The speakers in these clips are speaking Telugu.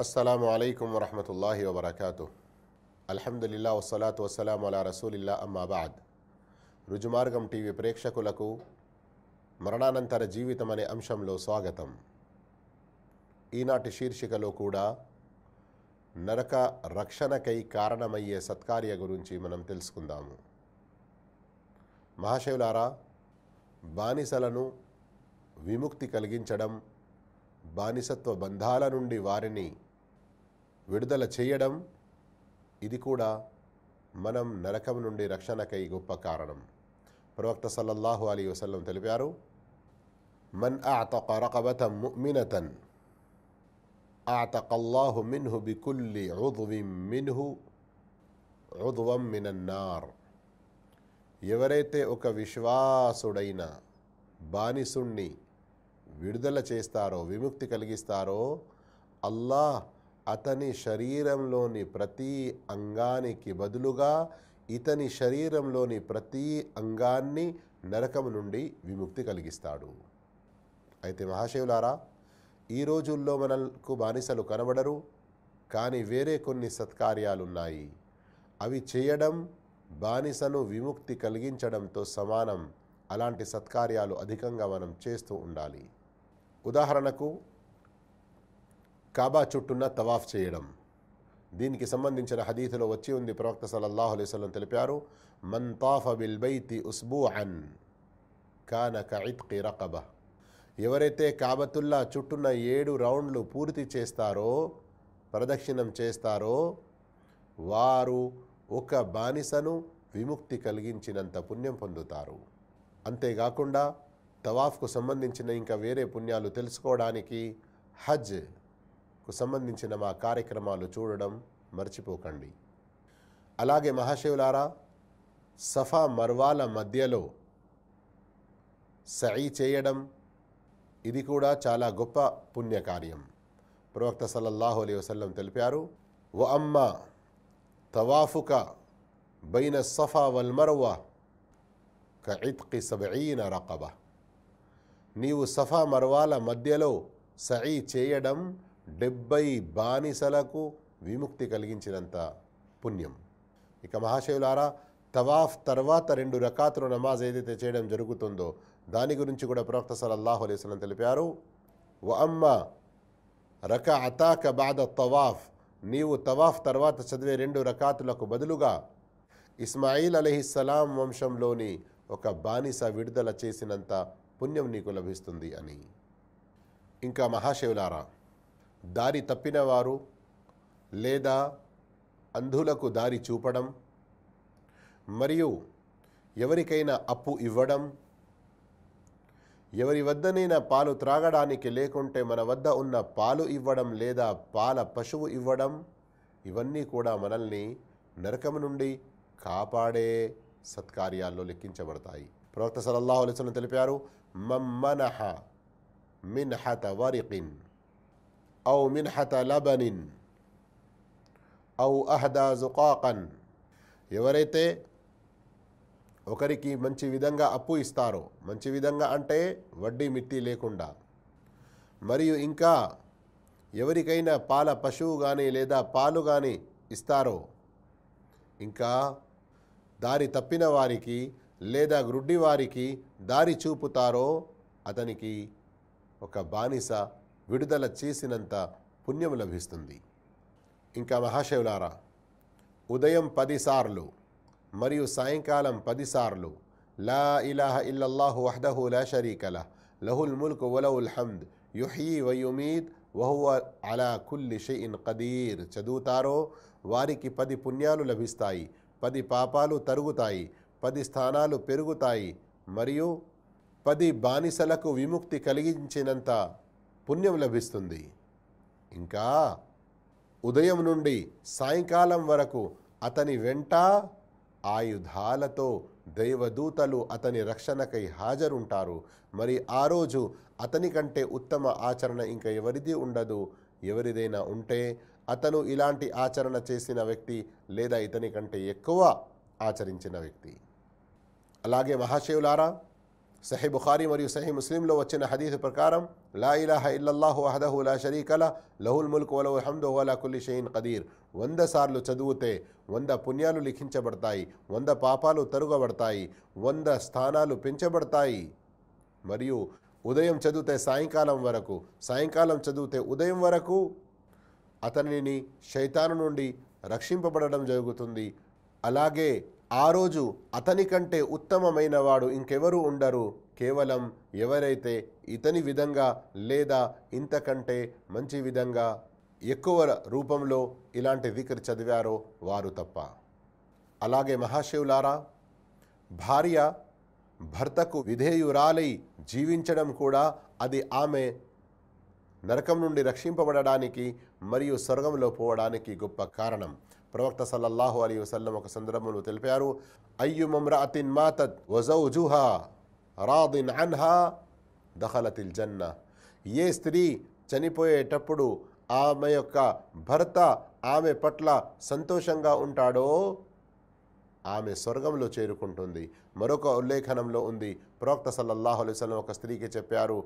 అస్సలం అయికం వరహమతుల్లాహి వబర్కూ అల్హమ్దుల్లా వసలాతు వసలాం అలా రసూలిల్లా అమ్మాబాద్ రుజుమార్గం టీవీ ప్రేక్షకులకు మరణానంతర జీవితం అనే అంశంలో స్వాగతం. ఈనాటి శీర్షికలో కూడా నరక రక్షణకై కారణమయ్యే సత్కార్య గురించి మనం తెలుసుకుందాము. మహాశివులారా బానిసలను విముక్తి కలిగించడం బానిసత్వ బంధాల నుండి వారిని విడుదల చేయడం ఇది కూడా మనం నరకం నుండి రక్షణకై గొప్ప కారణం. ప్రవక్త సల్లల్లాహు అలీ వసల్లం తెలిపారు మన్ ఆతక రకబతం ముమినతన్ ఆతకల్లాహు మిన్హు బికుల్లి ఉద్విం మిన్హు ఉద్వం మినన్నార్ ఎవరైతే ఒక విశ్వాసుడైన బానిసుణ్ణి విడుదల చేస్తారో విముక్తి కలిగిస్తారో అల్లాహ్ అతని శరీరంలోని ప్రతి అంగానికి బదులుగా ఇతని శరీరంలోని ప్రతి అంగాన్ని నరకం నుండి విముక్తి కలిగిస్తాడు. అయితే మహాశివులారా ఈ రోజుల్లో మనకు బానిసలు కనబడరు కానీ వేరే కొన్ని సత్కార్యాలున్నాయి. అవి చేయడం బానిసను విముక్తి కలిగించడంతో సమానం. అలాంటి సత్కార్యాలు అధికంగా మనం చేస్తూ ఉండాలి. ఉదాహరణకు కాబా చుట్టూన తవాఫ్ చేయడం. దీనికి సంబంధించిన హదీతులో వచ్చి ఉంది. ప్రవక్త సలల్లాహు అలైహి తెలిపారు మన్ తాఫ బిల్ బైతి ఉస్బూ అన్ కాన కఇత్కి రకబ. ఎవరైతే కాబతుల్లా చుట్టూన ఏడు రౌండ్లు పూర్తి చేస్తారో ప్రదక్షిణం చేస్తారో వారు ఒక బానిసను విముక్తి కలిగించినంత పుణ్యం పొందుతారు. అంతేకాకుండా తవాఫ్కు సంబంధించిన ఇంకా వేరే పుణ్యాలు తెలుసుకోవడానికి హజ్ కు సంబంధించిన మా కార్యక్రమాలు చూడడం మర్చిపోకండి. అలాగే మహాశివులారా సఫా మర్వాల మధ్యలో సై చేయడం ఇది కూడా చాలా గొప్ప పుణ్యకార్యం. ప్రవక్త సల్లల్లాహు అలీ వసల్లం తెలిపారు వ అమ్మ తవాఫుక బైన సఫా వల్ మర్వా కయిత్కి సబఈన రకబ. నీవు సఫా మర్వాల మధ్యలో సై చేయడం డెబ్బై బానిసలకు విముక్తి కలిగించినంత పుణ్యం. ఇక మహాశివులారా తవాఫ్ తర్వాత రెండు రకాతులు నమాజ్ ఏదైతే చేయడం జరుగుతుందో దాని గురించి కూడా ప్రవక్త సలల్లాహు అలైస్లం తెలిపారు. వ అమ్మ రక అతాక బాద తవాఫ్. నీవు తవాఫ్ తర్వాత చదివే రెండు రకాతులకు బదులుగా ఇస్మాయిల్ అలీహిస్సలాం వంశంలోని ఒక బానిస విడుదల చేసినంత పుణ్యం నీకు లభిస్తుంది అని. ఇంకా మహాశివులారా దారి తప్పినవారు లేదా అంధులకు దారి చూపడం మరియు ఎవరికైనా అప్పు ఇవ్వడం ఎవరి వద్దనైనా పాలు త్రాగడానికి లేకుంటే మన వద్ద ఉన్న పాలు ఇవ్వడం లేదా పాల పశువు ఇవ్వడం ఇవన్నీ కూడా మనల్ని నరకం నుండి కాపాడే సత్కార్యాల్లో లెక్కించబడతాయి. ప్రవక్త సలల్లాహు అలైస్లం తెలిపారు మమ్మనహ మిన్హత వరికిన్. أو منحة లబనిన్ ఔ అహదా జుకాకన్ ఎవరైతే ఒకరికి మంచి విధంగా అప్పు ఇస్తారో మంచి విధంగా అంటే వడ్డీ మిత్తి లేకుండా. మరియు ఇంకా ఎవరికైనా పాల పశువు కానీ లేదా పాలు కానీ ఇస్తారో ఇంకా దారి తప్పిన వారికి లేదా గ్రుడ్డి వారికి దారి చూపుతారో అతనికి ఒక బానిస విడుదల చేసినంత పుణ్యం లభిస్తుంది. ఇంకా మహాశివులారా ఉదయం పదిసార్లు మరియు సాయంకాలం పదిసార్లు లా ఇలాహ ఇల్లల్లాహు వహదహు లా షరీకల లహుల్ ముల్క్ వలవుల్ హమ్ద్ యుహీ వయుమీద్ వహువ అలా కుల్లి షయిన్ కదీర్ చదువుతారో వారికి పది పుణ్యాలు లభిస్తాయి పది పాపాలు తరుగుతాయి పది స్థానాలు పెరుగుతాయి మరియు పది బానిసలకు విముక్తి కలిగించినంత పుణ్యం లభిస్తుంది. ఇంకా ఉదయం నుండి సాయంకాలం వరకు అతని వెంట ఆయుధాలతో దైవదూతలు అతని రక్షణకై హాజరుంటారు. మరి ఆ రోజు అతని కంటే ఉత్తమ ఆచరణ ఇంకా ఎవరిది ఉండదు. ఎవరిదైనా ఉంటే అతను ఇలాంటి ఆచరణ చేసిన వ్యక్తి లేదా ఇతని కంటే ఎక్కువ ఆచరించిన వ్యక్తి. అలాగే మహాశివులారా సహీ బుఖారి మరియు సహీ ముస్లింలో వచ్చిన హదీఫ్ ప్రకారం లా ఇలాహ ఇల్లల్లాహు అహదహు లా షరీకల లహుల్ ముల్క్ వలహు హమ్దు వలా కుల్లి షయిన్ కదీర్ వంద సార్లు చదివితే వంద పుణ్యాలు లిఖించబడతాయి వంద పాపాలు తరుగబడతాయి వంద స్థానాలు పెంచబడతాయి. మరియు ఉదయం చదివితే సాయంకాలం వరకు సాయంకాలం చదివితే ఉదయం వరకు అతనిని శైతాను నుండి రక్షింపబడడం జరుగుతుంది. అలాగే ఆ రోజు అతని కంటే ఉత్తమమైన వాడు ఇంకెవరు ఉండరు. కేవలం ఎవరైతే ఇతని విధంగా లేదా ఇంతకంటే మంచి విధంగా ఎక్కువ రూపంలో ఇలాంటి వికర్ చదివారో వారు తప్ప. అలాగే మహాశివులారా భార్య భర్తకు విధేయురాలై జీవించడం కూడా అది ఆమె నరకం నుండి రక్షింపబడడానికి మరియు స్వర్గంలో పోవడానికి గొప్ప కారణం. ప్రవక్త సల్లల్లాహు అలీ వసల్లం ఒక సందర్భంలో తెలిపారు అయ్యు మమ్రాతిన్ మాతత్ వజౌజుహా రాదిన్ అన్హా దహలతిల్ జన్న. ఏ స్త్రీ చనిపోయేటప్పుడు ఆమె యొక్క భర్త ఆమె పట్ల సంతోషంగా ఉంటాడో ఆమె స్వర్గంలో చేరుకుంటుంది. మరొక ఉల్లేఖనంలో ఉంది ప్రవక్త సల్లల్లాహు అలైవలం ఒక స్త్రీకి చెప్పారు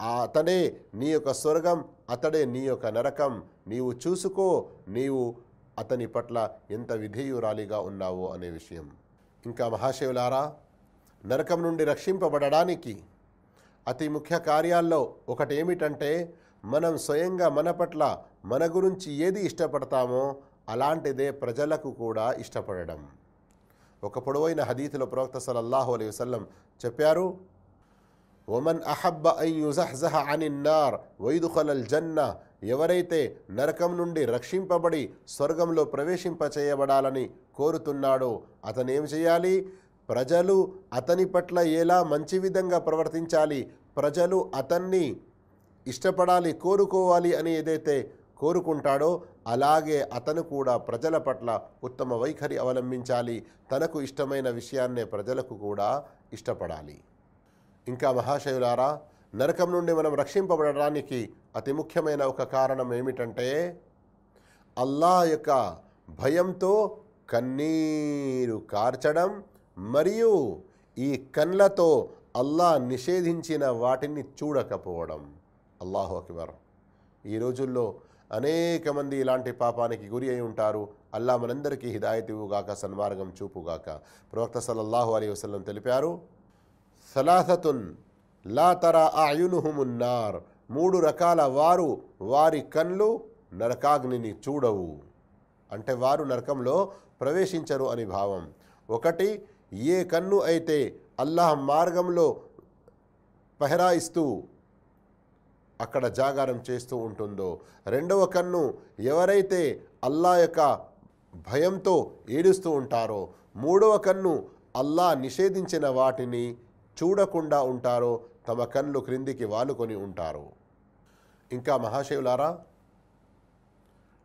"ఆ అతడే నీ యొక్క స్వర్గం అతడే నీ యొక్క నరకం నీవు చూసుకో నీవు అతని పట్ల ఎంత విధేయురాలిగా ఉన్నావో అనే విషయం. ఇంకా మహాశివులారా నరకం నుండి రక్షింపబడడానికి అతి ముఖ్య కార్యాల్లో ఒకటేమిటంటే మనం స్వయంగా మన పట్ల మన గురించి ఏది ఇష్టపడతామో అలాంటిదే ప్రజలకు కూడా ఇష్టపడడం. ఒక పొడవైన హదీతులో ప్రవక్త సలల్లాహు అలై వసల్లం చెప్పారు ఒమన్ అహబ్బ అన్ అనిన్నార్ వైదుఖలల్ జన్న ఎవరైతే నరకం నుండి రక్షింపబడి స్వర్గంలో ప్రవేశింపచేయబడాలని కోరుతున్నాడో అతనేం చేయాలి? ప్రజలు అతని పట్ల ఎలా మంచి విధంగా ప్రవర్తించాలి? ప్రజలు అతన్ని ఇష్టపడాలి కోరుకోవాలి అని ఏదైతే కోరుకుంటాడో అలాగే అతను కూడా ప్రజల పట్ల ఉత్తమ వైఖరి అవలంబించాలి. తనకు ఇష్టమైన విషయాన్నే ప్రజలకు కూడా ఇష్టపడాలి. ఇంకా మహాశయులారా నరకం నుండి మనం రక్షింపబడడానికి అతి ముఖ్యమైన ఒక కారణం ఏమిటంటే అల్లా యొక్క భయంతో కన్నీరు కార్చడం మరియు ఈ కళ్ళతో అల్లా నిషేధించిన వాటిని చూడకపోవడం. అల్లాహు అక్బర్. ఈ రోజుల్లో అనేక మంది ఇలాంటి పాపానికి గురి అయి ఉంటారు. అల్లా మనందరికీ హిదాయత్ ఇవ్వుగాక సన్మార్గం చూపుగాక. ప్రవక్త సల్లల్లాహు అలీ వసలం తెలిపారు సలాసతున్ లా తరా ఆయునుహుమున్నార్ మూడు రకాల వారు వారి కళ్ళు నరకాగ్నిని చూడవు. అంటే వారు నరకంలో ప్రవేశించరు అని భావం. ఒకటి ఏ కన్ను అయితే అల్లాహ్ మార్గంలో పహరాయిస్తూ అక్కడ జాగారం చేస్తూ ఉంటుందో రెండవ కన్ను ఎవరైతే అల్లా యొక్క భయంతో ఏడుస్తూ ఉంటారో మూడవ కన్ను అల్లా నిషేధించిన వాటిని చూడకుండా ఉంటారో తమ కన్ను క్రిందికి వాలుకొని ఉంటారు. ఇంకా మహాశివులారా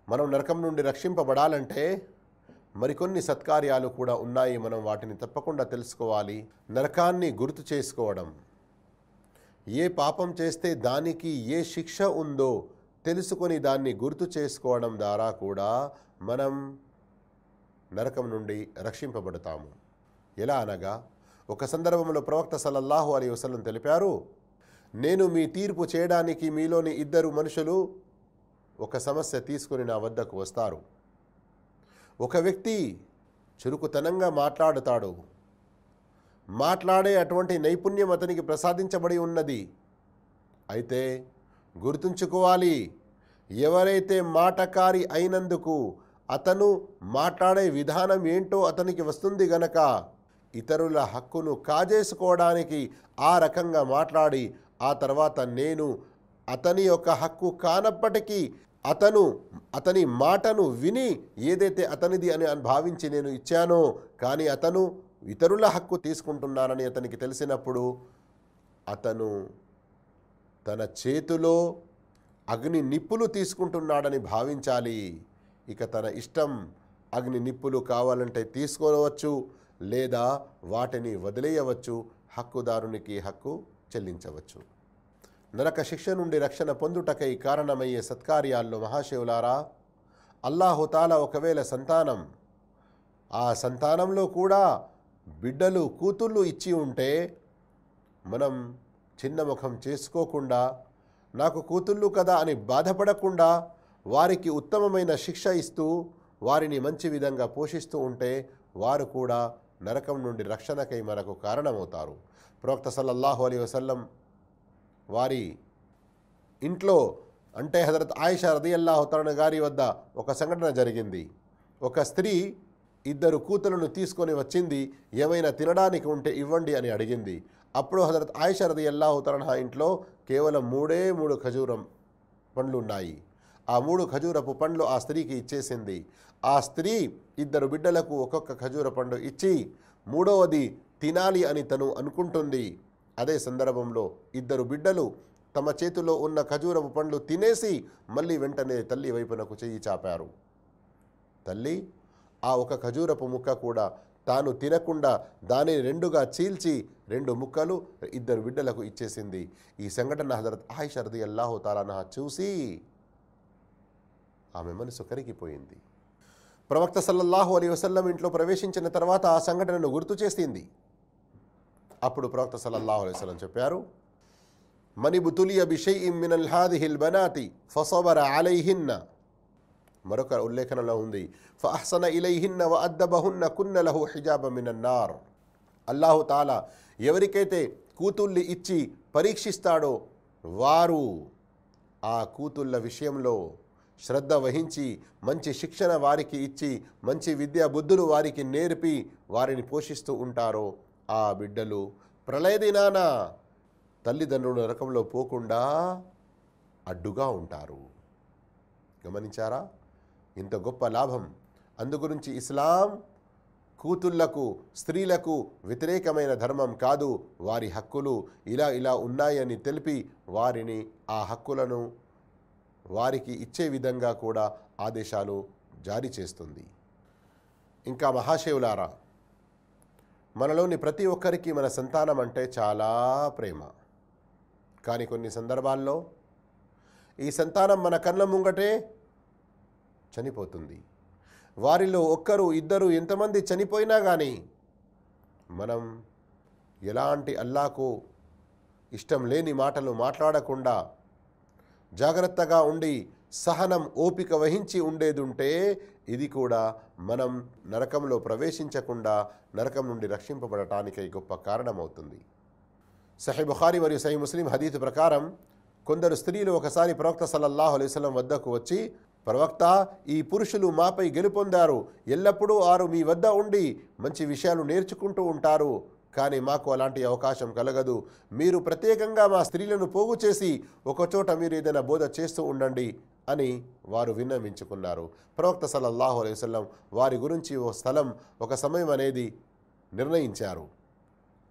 మనం నరకం నుండి రక్షింపబడాలంటే మరికొన్ని సత్కార్యాలు కూడా ఉన్నాయి. మనం వాటిని తప్పకుండా తెలుసుకోవాలి. నరకాన్ని గుర్తు చేసుకోవడం. ఏ పాపం చేస్తే దానికి ఏ శిక్ష ఉందో తెలుసుకొని దాన్ని గుర్తు చేసుకోవడం ద్వారా కూడా మనం నరకం నుండి రక్షింపబడతాము. ఎలా అనగా ఒక సందర్భంలో ప్రవక్త సల్లల్లాహు అలీ వసలం తెలిపారు నేను మీ తీర్పు చేయడానికి మీలోని ఇద్దరు మనుషులు ఒక సమస్య తీసుకుని నా వద్దకు వస్తారు. ఒక వ్యక్తి చురుకుతనంగా మాట్లాడుతాడు. మాట్లాడే అటువంటి నైపుణ్యం అతనికి ప్రసాదించబడి ఉన్నది. అయితే గుర్తుంచుకోవాలి ఎవరైతే మాటకారి అయినందుకు అతను మాట్లాడే విధానం ఏంటో అతనికి వస్తుంది గనక ఇతరుల హక్కును కాజేసుకోవడానికి ఆ రకంగా మాట్లాడి ఆ తర్వాత నేను అతని యొక్క హక్కు కానప్పటికీ అతను అతని మాటను విని ఏదైతే అతనిది అని భావించి నేను ఇచ్చానో కానీ అతను ఇతరుల హక్కు తీసుకుంటున్నానని అతనికి తెలిసినప్పుడు అతను తన చేతిలో అగ్ని నిప్పులు తీసుకుంటున్నాడని భావించాలి. ఇక తన ఇష్టం అగ్ని నిప్పులు కావాలంటే తీసుకోవచ్చు లేదా వాటిని వదిలేయవచ్చు. హక్కుదారునికి హక్కు చెల్లించవచ్చు. నరక శిక్ష నుండి రక్షణ పొందుటకై కారణమయ్యే సత్కార్యాల్లో మహాశివులారా అల్లాహుతాల ఒకవేళ సంతానం ఆ సంతానంలో కూడా బిడ్డలు కూతుళ్ళు ఇచ్చి ఉంటే మనం చిన్న ముఖం చేసుకోకుండా నాకు కూతుళ్ళు కదా అని బాధపడకుండా వారికి ఉత్తమమైన శిక్ష ఇస్తూ వారిని మంచి విధంగా పోషిస్తూ ఉంటే వారు కూడా నరకం నుండి రక్షణకై మనకు కారణమవుతారు. ప్రవక్త సల్లల్లాహు అలీ వసల్లం వారి ఇంట్లో అంటే హజరత్ ఆయిషా రదియల్లాహు తరణ గారి వద్ద ఒక సంఘటన జరిగింది. ఒక స్త్రీ ఇద్దరు కూతులను తీసుకొని వచ్చింది. ఏమైనా తినడానికి ఉంటే ఇవ్వండి అని అడిగింది. అప్పుడు హజరత్ ఆయిషా రదియల్లాహు తరణ ఇంట్లో కేవలం మూడే మూడు ఖజూరం పండ్లు ఉన్నాయి. ఆ మూడు ఖజూరపు పండ్లు ఆ స్త్రీకి ఇచ్చేసింది. ఆ స్త్రీ ఇద్దరు బిడ్డలకు ఒక్కొక్క ఖజూర పండు ఇచ్చి మూడవది తినాలి అని తను అనుకుంటుంది. అదే సందర్భంలో ఇద్దరు బిడ్డలు తమ చేతిలో ఉన్న ఖజూరపు పండ్లు తినేసి మళ్ళీ వెంటనే తల్లి వైపునకు చెయ్యి చాపారు. తల్లి ఆ ఒక ఖజూరపు ముక్క కూడా తాను తినకుండా దానిని రెండుగా చీల్చి రెండు ముక్కలు ఇద్దరు బిడ్డలకు ఇచ్చేసింది. ఈ సంఘటన హజరత్ ఆయిష రది అల్లాహు తాలానా చూసి ఆమె మనసు కరిగిపోయింది. ప్రవక్త సల్లల్లాహు అలీ వసల్లం ఇంట్లో ప్రవేశించిన తర్వాత ఆ సంఘటనను గుర్తు చేసింది. అప్పుడు ప్రవక్త సల్లల్లాహు అలైహి చెప్పారు మని బుతులియ బిషై మినల్ హాదిహిల్ బనాతి ఫసబర అలైహిన్న. మరొక ఉల్లేఖనలో ఉంది ఫహసన ఇలైహిన్న వ అద్దబహున్న కున్నలహు హిజాబ మినన్నార్ అల్లాహు తాలా ఎవరికైతే కూతుళ్ళి ఇచ్చి పరీక్షిస్తాడో వారు ఆ కూతుళ్ళ విషయంలో శ్రద్ధ వహించి మంచి శిక్షణ వారికి ఇచ్చి మంచి విద్యా బుద్ధులు వారికి నేర్పి వారిని పోషిస్తూ ఉంటారో ఆ బిడ్డలు ప్రళయ దినాన తల్లిదండ్రులు నరకంలో పోకుండా అడ్డుగా ఉంటారు. గమనించారా? ఇంత గొప్ప లాభం. అందుగురించి ఇస్లాం కూతుళ్ళకు స్త్రీలకు వ్యతిరేకమైన ధర్మం కాదు. వారి హక్కులు ఇలా ఇలా ఉన్నాయని తెలిపి వారిని ఆ హక్కులను వారికి ఇచ్చే విధంగా కూడా ఆదేశాలు జారీ చేస్తుంది. ఇంకా మహాశివులారా మనలోని ప్రతి ఒక్కరికి మన సంతానం అంటే చాలా ప్రేమ. కానీ కొన్ని సందర్భాల్లో ఈ సంతానం మన కళ్ళ ముంగటే చనిపోతుంది. వారిలో ఒక్కరు ఇద్దరు ఎంతమంది చనిపోయినా కానీ మనం ఎలాంటి అల్లాకు ఇష్టం లేని మాటలు మాట్లాడకుండా జాగ్రత్తగా ఉండి సహనం ఓపిక వహించి ఉండేదుంటే ఇది కూడా మనం నరకంలో ప్రవేశించకుండా నరకం నుండి రక్షింపబడటానికై గొప్ప కారణమవుతుంది. సహీ బుఖారి మరియు సహీ ముస్లిం హదీత్ ప్రకారం కొందరు స్త్రీలు ఒకసారి ప్రవక్త సల్లల్లాహు అలైహి వద్దకు వచ్చి ప్రవక్త ఈ పురుషులు మాపై గెలుపొందారు. ఎల్లప్పుడూ వారు మీ వద్ద ఉండి మంచి విషయాలు నేర్చుకుంటూ ఉంటారు. కానీ మాకు అలాంటి అవకాశం కలగదు. మీరు ప్రత్యేకంగా మా స్త్రీలను పోగు చేసి ఒకచోట మీరు ఏదైనా బోధ చేస్తూ ఉండండి. అని వారు విన్నవించుకున్నారు. ప్రవక్త సల్లల్లాహు అలైవల్లం వారి గురించి ఓ స్థలం ఒక సమయం అనేది నిర్ణయించారు.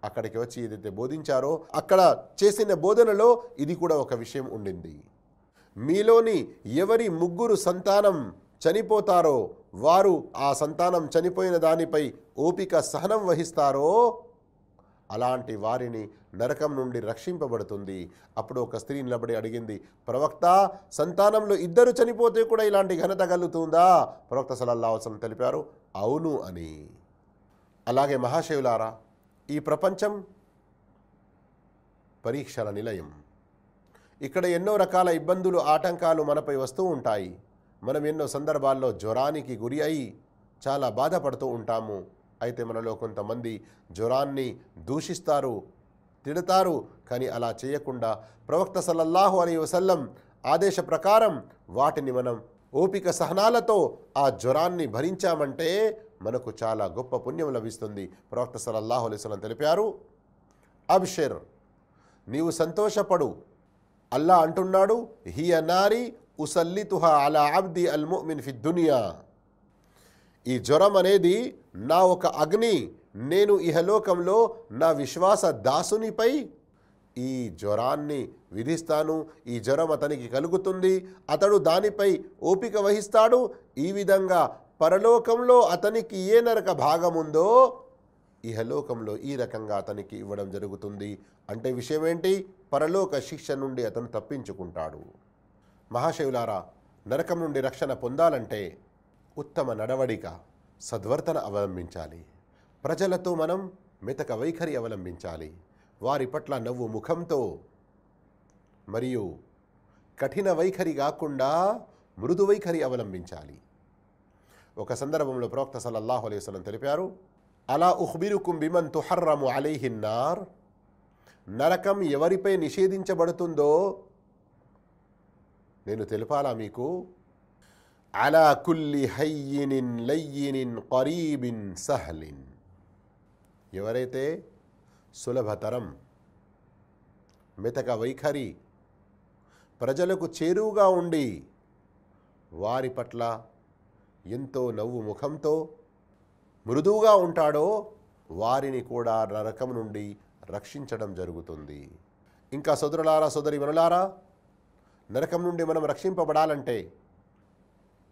అక్కడికి వచ్చి ఏదైతే బోధించారో అక్కడ చేసిన బోధనలో ఇది కూడా ఒక విషయం ఉండింది. మీలోని ఎవరి ముగ్గురు సంతానం చనిపోతారో వారు ఆ సంతానం చనిపోయిన దానిపై ఓపిక సహనం వహిస్తారో అలాంటి వారిని నరకం నుండి రక్షింపబడుతుంది. అప్పుడు ఒక స్త్రీ నిలబడి అడిగింది ప్రవక్త సంతానంలో ఇద్దరు చనిపోతే కూడా ఇలాంటి ఘనత కలుగుతుందా? ప్రవక్త సలల్లావసం తెలిపారు అవును అని. అలాగే మహాశివులారా ఈ ప్రపంచం పరీక్షల నిలయం. ఇక్కడ ఎన్నో రకాల ఇబ్బందులు ఆటంకాలు మనపై వస్తూ ఉంటాయి. మనం ఎన్నో సందర్భాల్లో జ్వరానికి గురి అయి చాలా బాధపడుతూ ఉంటాము. అయితే మనలో కొంతమంది జ్వరాన్ని దూషిస్తారు తిడతారు కానీ అలా చేయకుండా ప్రవక్త సల్లల్లాహు అలీ వసల్లం ఆదేశ ప్రకారం వాటిని మనం ఓపిక సహనాలతో ఆ జ్వరాన్ని భరించామంటే మనకు చాలా గొప్ప పుణ్యం లభిస్తుంది. ప్రవక్త సలల్లాహు అలైహి తెలిపారు అబ్షేర్ నీవు సంతోషపడు. అల్లా అంటున్నాడు హియ నారి ఉసల్లితుహ అలా అబ్ది అల్ముమిన్ ఫి దునియా ఈ జ్వరం అనేది నా ఒక అగ్ని నేను ఇహలోకంలో నా విశ్వాస దాసునిపై ఈ జ్వరాన్ని విధిస్తాను. ఈ జ్వరం అతనికి కలుగుతుంది. అతడు దానిపై ఓపిక వహిస్తాడు. ఈ విధంగా పరలోకంలో అతనికి ఏ నరక భాగముందో ఇహలోకంలో ఈ రకంగా అతనికి ఇవ్వడం జరుగుతుంది. అంటే విషయం ఏంటి పరలోక శిక్ష నుండి అతను తప్పించుకుంటాడు. మహాశివులారా నరకం నుండి రక్షణ పొందాలంటే ఉత్తమ నడవడిక. సద్వర్తన అవలంబించాలి. ప్రజలతో మనం మితక వైఖరి అవలంబించాలి. వారి పట్ల నవ్వు ముఖంతో మరియు కఠిన వైఖరి కాకుండా మృదు వైఖరి అవలంబించాలి. ఒక సందర్భంలో ప్రవక్త సల్లల్లాహు అలైహి తెలిపారు అలా ఉహ్బిరుకుం బిమన్ తుహర్రము అలైహిన్నార్ నరకం ఎవరిపై నిషేధించబడుతుందో నేను తెలిపాలా మీకు? అలా కుల్లి హయ్యినిన్ లయ్యినిన్ కరీబిన్ సహలిన్ ఎవరైతే సులభతరం మెతక వైఖరి ప్రజలకు చేరువుగా ఉండి వారి పట్ల ఎంతో నవ్వు ముఖంతో మృదువుగా ఉంటాడో వారిని కూడా నరకం నుండి రక్షించడం జరుగుతుంది. ఇంకా సోదరులారా సోదరి మనులారా నరకం నుండి మనం రక్షింపబడాలంటే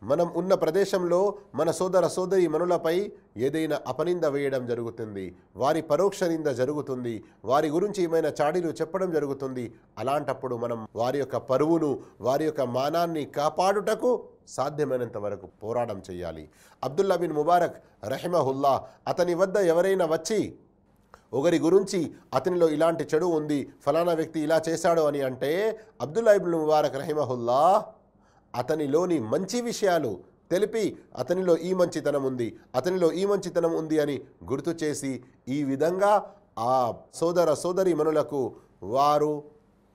మనం ఉన్న ప్రదేశంలో మన సోదర సోదరి మనులపై ఏదైనా అపనింద వేయడం జరుగుతుంది వారి పరోక్ష నింద జరుగుతుంది వారి గురించి ఏమైనా చాడీలు చెప్పడం జరుగుతుంది అలాంటప్పుడు మనం వారి యొక్క పరువును వారి యొక్క మానాన్ని కాపాడుటకు సాధ్యమైనంత వరకు పోరాటం చేయాలి. అబ్దుల్లా బిన్ ముబారక్ రహిమహుల్లా అతని వద్ద ఎవరైనా వచ్చి ఒకరి గురించి అతనిలో ఇలాంటి చెడు ఉంది ఫలానా వ్యక్తి ఇలా చేశాడు అని అంటే అబ్దుల్లా ముబారక్ రహిమహుల్లా అతనిలోని మంచి విషయాలు తెలిపి అతనిలో ఈ మంచితనం ఉంది అతనిలో ఈ మంచితనం ఉంది అని గుర్తు చేసి ఈ విధంగా ఆ సోదర సోదరి మనులకు వారు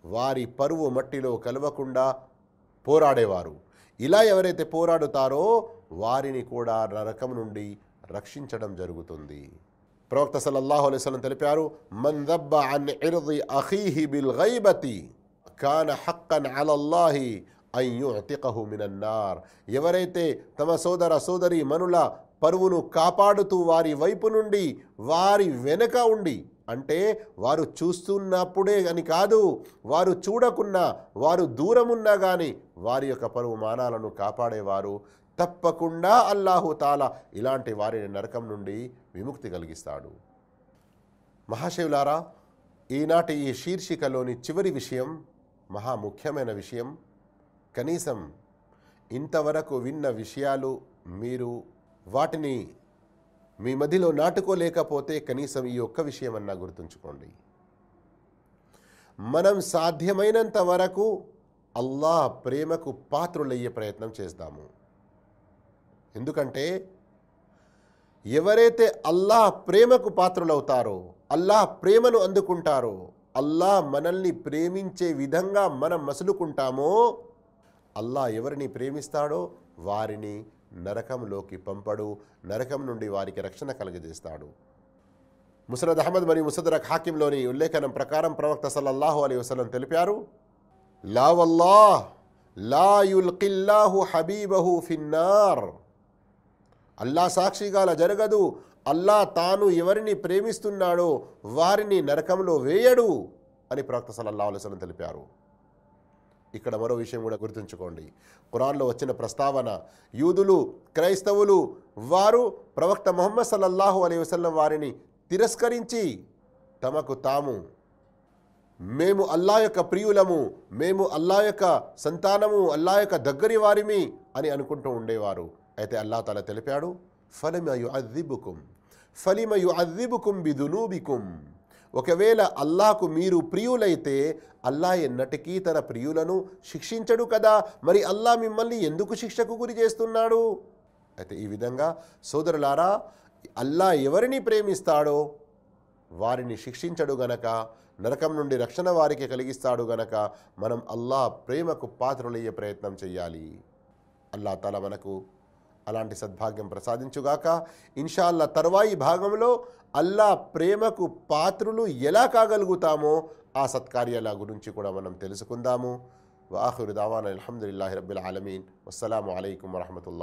వారి పరువు మట్టిలో కలవకుండా పోరాడేవారు. ఇలా ఎవరైతే పోరాడుతారో వారిని కూడా నరకం నుండి రక్షించడం జరుగుతుంది. ప్రవక్త సల్లల్లాహు అలైస్లం తెలిపారు మన్ దబ్బ అన్ ఇర్ది అఖీహి బిల్ గైబతి కాన హక్కన్ అలల్లాహి అయ్యుతికహు మినన్నార్. ఎవరైతే తమ సోదర సోదరి మనుల పరువును కాపాడుతూ వారి వైపు నుండి వారి వెనక ఉండి అంటే వారు చూస్తున్నప్పుడే అని కాదు వారు చూడకున్నా వారు దూరమున్నా కానీ వారి యొక్క పరువు మానాలను కాపాడేవారు. తప్పకుండా అల్లాహు తాలా ఇలాంటి వారిని నరకం నుండి విముక్తి కలిగిస్తాడు. మహాశివులారా ఈనాటి ఈ శీర్షికలోని చివరి విషయం మహా ముఖ్యమైన విషయం కనీసం ఇంతవరకు విన్న విషయాలు మీరు వాటిని మీ మదిలో నాటుకోలేకపోతే కనీసం ఈ ఒక్క విషయమన్నా గుర్తుంచుకోండి. మనం సాధ్యమైనంత వరకు అల్లాహ్ ప్రేమకు పాత్రులయ్యే ప్రయత్నం చేస్తాము. ఎందుకంటే ఎవరైతే అల్లాహ్ ప్రేమకు పాత్రులవుతారో అల్లాహ్ ప్రేమను అందుకుంటారో అల్లాహ్ మనల్ని ప్రేమించే విధంగా మనం మసులుకుంటామో అల్లాహ్ ఎవరిని ప్రేమిస్తాడో వారిని నరకంలోకి పంపడు నరకం నుండి వారికి రక్షణ కలుగజేస్తాడు. ముసరద్ అహ్మద్ మరియు ముసదరక్ హాకింలోని ఉల్లేఖనం ప్రకారం ప్రవక్త సల్లల్లాహు అలీ వసలం తెలిపారు లా లా యుల్కిల్లాహు హబీబహు ఫిన్నార్. అల్లా సాక్షిగాల జరగదు అల్లా తాను ఎవరిని ప్రేమిస్తున్నాడో వారిని నరకంలో వేయడు అని ప్రవక్త సల్లల్లాహు అలైహి తెలిపారు. ఇక్కడ మరో విషయం కూడా గుర్తుంచుకోండి. కురాన్లో వచ్చిన ప్రస్తావన యూదులు క్రైస్తవులు వారు ప్రవక్త మొహమ్మద్ సల్లల్లాహు అలీ వసల్లం వారిని తిరస్కరించి తమకు తాము మేము అల్లా యొక్క ప్రియులము మేము అల్లా యొక్క సంతానము అల్లా యొక్క దగ్గరి వారిమి అని అనుకుంటూ ఉండేవారు. అయితే అల్లా తల తెలిపాడు ఫలిమ యు అద్దిబుకుం ఫలిమ యు అద్దిబుకుం బిదునూబికుం. ఒకవేళ అల్లాకు మీరు ప్రియులైతే అల్లా ఎన్నటికీ తన ప్రియులను శిక్షించడు కదా? మరి అల్లా మిమ్మల్ని ఎందుకు శిక్షకు గురి చేస్తున్నాడు? అయితే ఈ విధంగా సోదరులారా అల్లా ఎవరిని ప్రేమిస్తాడో వారిని శిక్షించడు గనక నరకం నుండి రక్షణ వారికి కలిగిస్తాడు గనక మనం అల్లా ప్రేమకు పాత్రలయ్యే ప్రయత్నం చేయాలి అల్లా తల మనకు అలాంటి సద్భాగ్యం ప్రసాదించుగాక. ఇన్షాల్లా తర్వాయి భాగంలో అల్లా ప్రేమకు పాత్రులు ఎలా కాగలుగుతామో ఆ సత్కార్యాల గురించి కూడా మనం తెలుసుకుందాము. వాహురు దావాన్ అల్హమ్దుల్లాహి రబ్బుల్ ఆలమీన్. అస్సలం అయికం వరహమతుల్లా